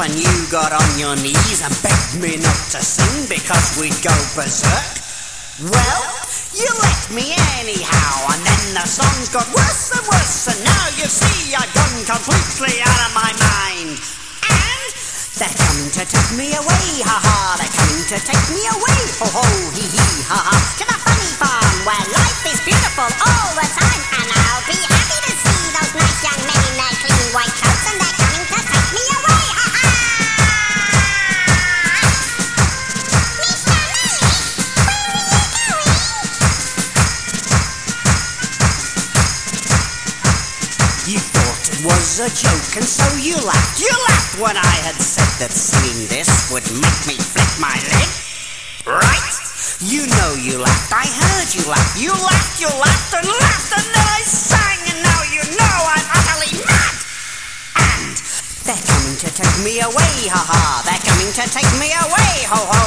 and you got on your knees and begged me not to sing because we'd go berserk. Well, you let me anyhow, and then the songs got worse and worse, and now you see I've gone completely out of my mind. And they're coming to take me away, ha ha, they're coming to take me away, ho ho, hee hee, ha ha, to the funny farm where You thought it was a joke and so you laughed. You laughed when I had said that singing this would make me flip my lid. Right? You know you laughed. I heard you laugh. You laughed, you laughed and laughed and then I sang and now you know I'm utterly mad. And they're coming to take me away, ha ha. They're coming to take me away, ho ho,